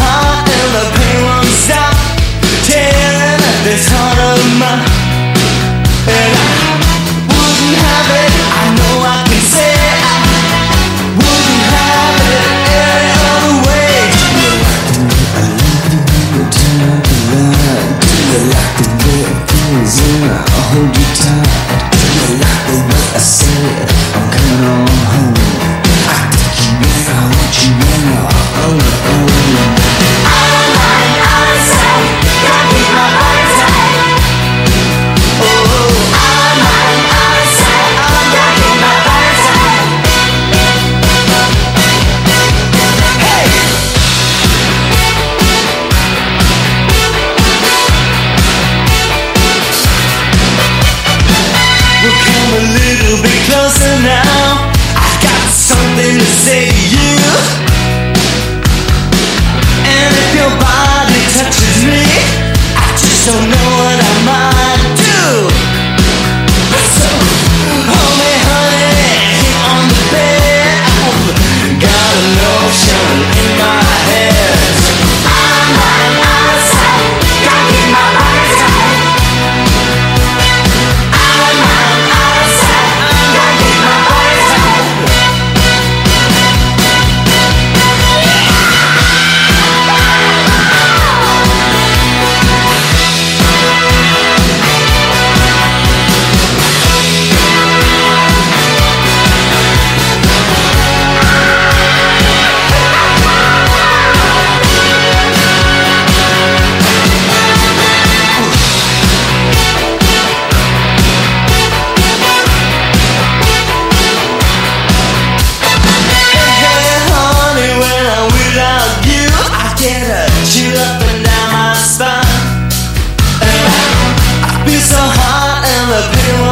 heart and the pain won't stop Tearing at this heart of mine closer now. I've got something to say to you. And if your body touches me, I just don't know.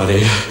buddy.